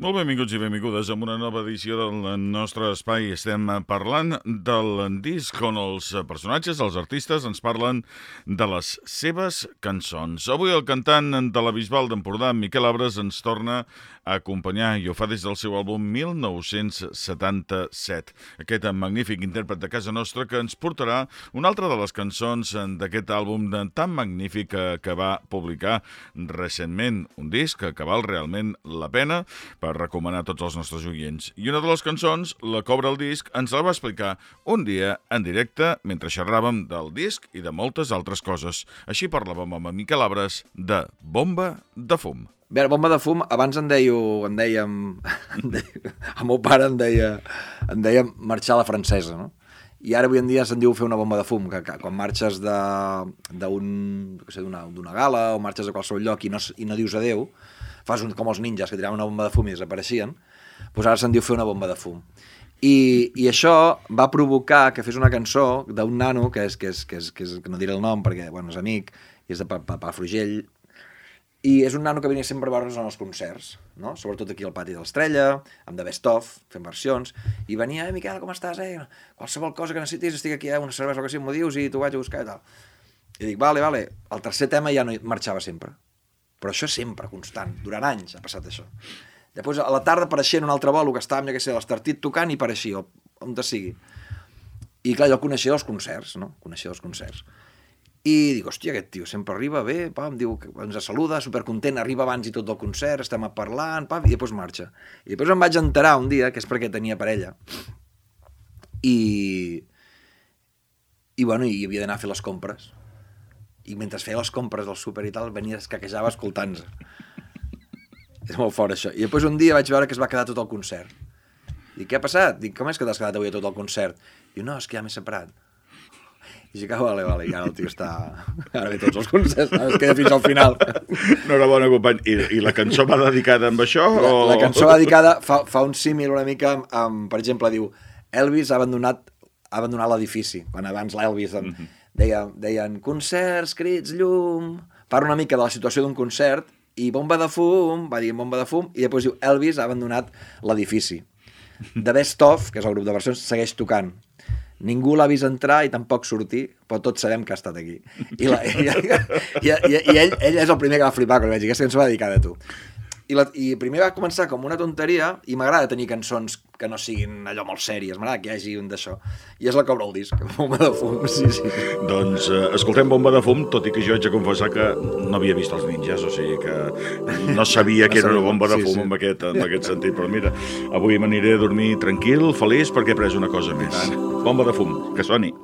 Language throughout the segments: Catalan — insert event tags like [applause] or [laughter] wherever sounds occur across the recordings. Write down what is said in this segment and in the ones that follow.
Molt benvinguts i benvingudes a una nova edició del nostre espai. Estem parlant del disc on els personatges, els artistes, ens parlen de les seves cançons. Avui el cantant de la Bisbal d'Empordà, Miquel Abres, ens torna a acompanyar i ho fa des del seu àlbum 1977. Aquest magnífic intèrpret de casa nostra que ens portarà una altra de les cançons d'aquest àlbum tan magnífic que va publicar recentment. Un disc que val realment la pena per per recomanar a tots els nostres oients. I una de les cançons, la cobra el disc, ens la va explicar un dia en directe mentre xerràvem del disc i de moltes altres coses. Així parlàvem amb Miquel Abres de Bomba de Fum. Bé, bomba de fum, abans en deia, en dèiem, en deia, el meu pare en deia, en deia marxar a la francesa, no? I ara avui en dia se'n diu fer una bomba de fum, que, que quan marxes d'una gala o marxes a qualsevol lloc i no, i no dius adeu, fas un, com els ninjas que tiraven una bomba de fum i desapareixien, doncs ara se'n diu fer una bomba de fum. I, I això va provocar que fes una cançó d'un nano, que és, que és, que és, que és, que no diré el nom perquè bueno, és amic, i és de Palafrugell, i és un nano que venia sempre a veure's en els concerts, no? sobretot aquí al pati de l'Estrella, amb de Best Of, fent versions, i venia, eh, Miquel, com estàs, eh? Qualsevol cosa que necessitis, estic aquí, eh? una cervesa o que sigui, m'ho dius i t'ho vaig a buscar i tal. I dic, vale, vale. El tercer tema ja no marxava sempre. Però això sempre, constant. Durant anys ha passat això. Després, a la tarda apareixia en un altre bolo que estàvem, ja que sé, l'Estartit tocant i apareixia, on te sigui. I clar, jo coneixia els concerts, no? Coneixia els concerts. I dic, hòstia, aquest tio sempre arriba bé, pam, diu, ens saluda, supercontent, arriba abans i tot del concert, estem parlant, pam, i després marxa. I després em vaig enterar un dia, que és perquè tenia parella, i, i bueno, i havia d'anar a fer les compres i mentre feia les compres del súper i tal, venia, escaquejava escoltant-se. és molt fort, això. I després un dia vaig veure que es va quedar tot el concert. I què ha passat? Dic, com és que t'has quedat avui a tot el concert? Diu, no, és que ja m'he separat. I dic, ah, vale, vale, i ara el tio està... [laughs] Ara ve tots els concerts, es queda fins al final. [laughs] Enhorabona, company. I, I la cançó va dedicada amb això? La, o... la cançó va dedicada, fa, fa un símil una mica amb, amb, per exemple, diu, Elvis ha abandonat, ha abandonat l'edifici, quan abans l'Elvis... Mm -hmm deia, deien concerts, crits, llum... Parla una mica de la situació d'un concert i bomba de fum, va dir bomba de fum, i després diu Elvis ha abandonat l'edifici. The Best Of, que és el grup de versions, segueix tocant. Ningú l'ha vist entrar i tampoc sortir, però tots sabem que ha estat aquí. I, la, i, [laughs] i, i, i ell, ell és el primer que va flipar quan vaig dir, aquesta cançó va dedicada a tu. I, la, I primer va començar com una tonteria i m'agrada tenir cançons que no siguin allò molt sèries, m'agrada que hi hagi un d'això. I és la que obre el disc, [laughs] Bomba de fum, sí, sí. Doncs eh, escoltem Bomba de fum, tot i que jo haig de confessar que no havia vist els ninjas, o sigui que no sabia [laughs] que era una bomba de fum sí, sí. En, aquest, en [laughs] aquest sentit, però mira, avui m'aniré a dormir tranquil, feliç, perquè he pres una cosa més. Bomba de fum, que soni.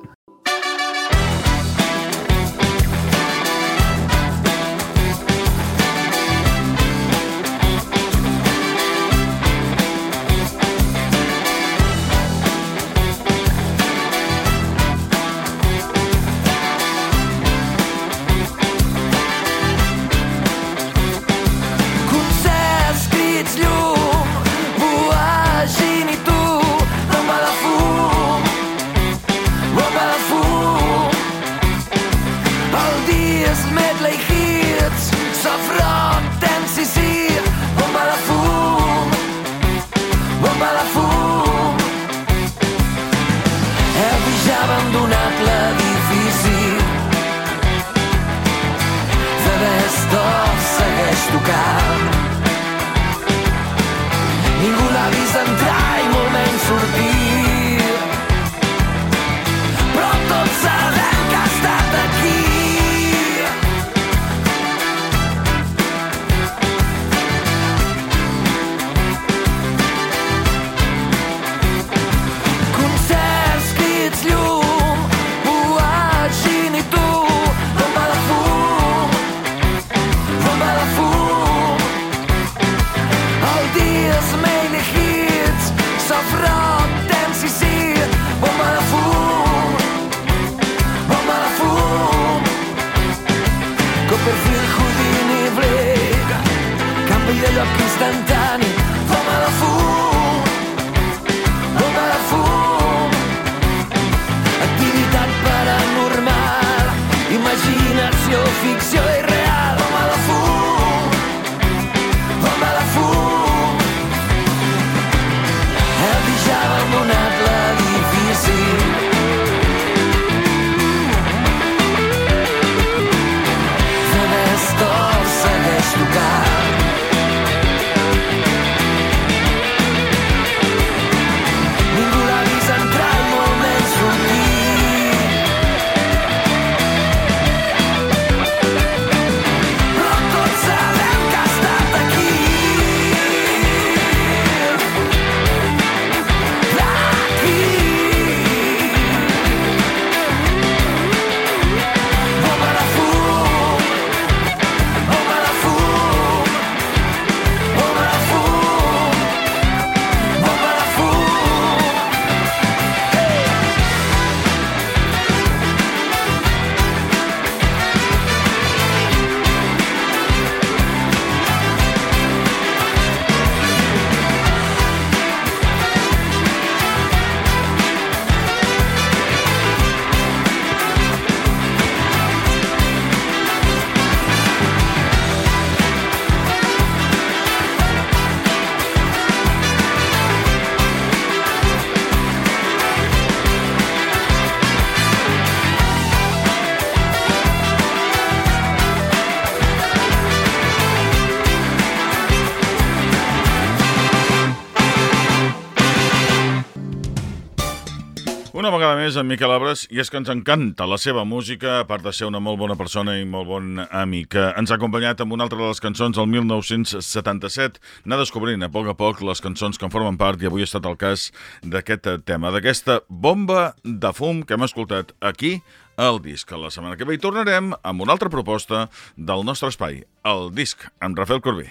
do. Una vegada més, en Miquel Abres, i és que ens encanta la seva música, a part de ser una molt bona persona i molt bon amic. Ens ha acompanyat amb una altra de les cançons del 1977, anar descobrint a poc a poc les cançons que en formen part, i avui ha estat el cas d'aquest tema, d'aquesta bomba de fum que hem escoltat aquí al disc. La setmana que ve hi tornarem amb una altra proposta del nostre espai, el disc, amb Rafael Corbí.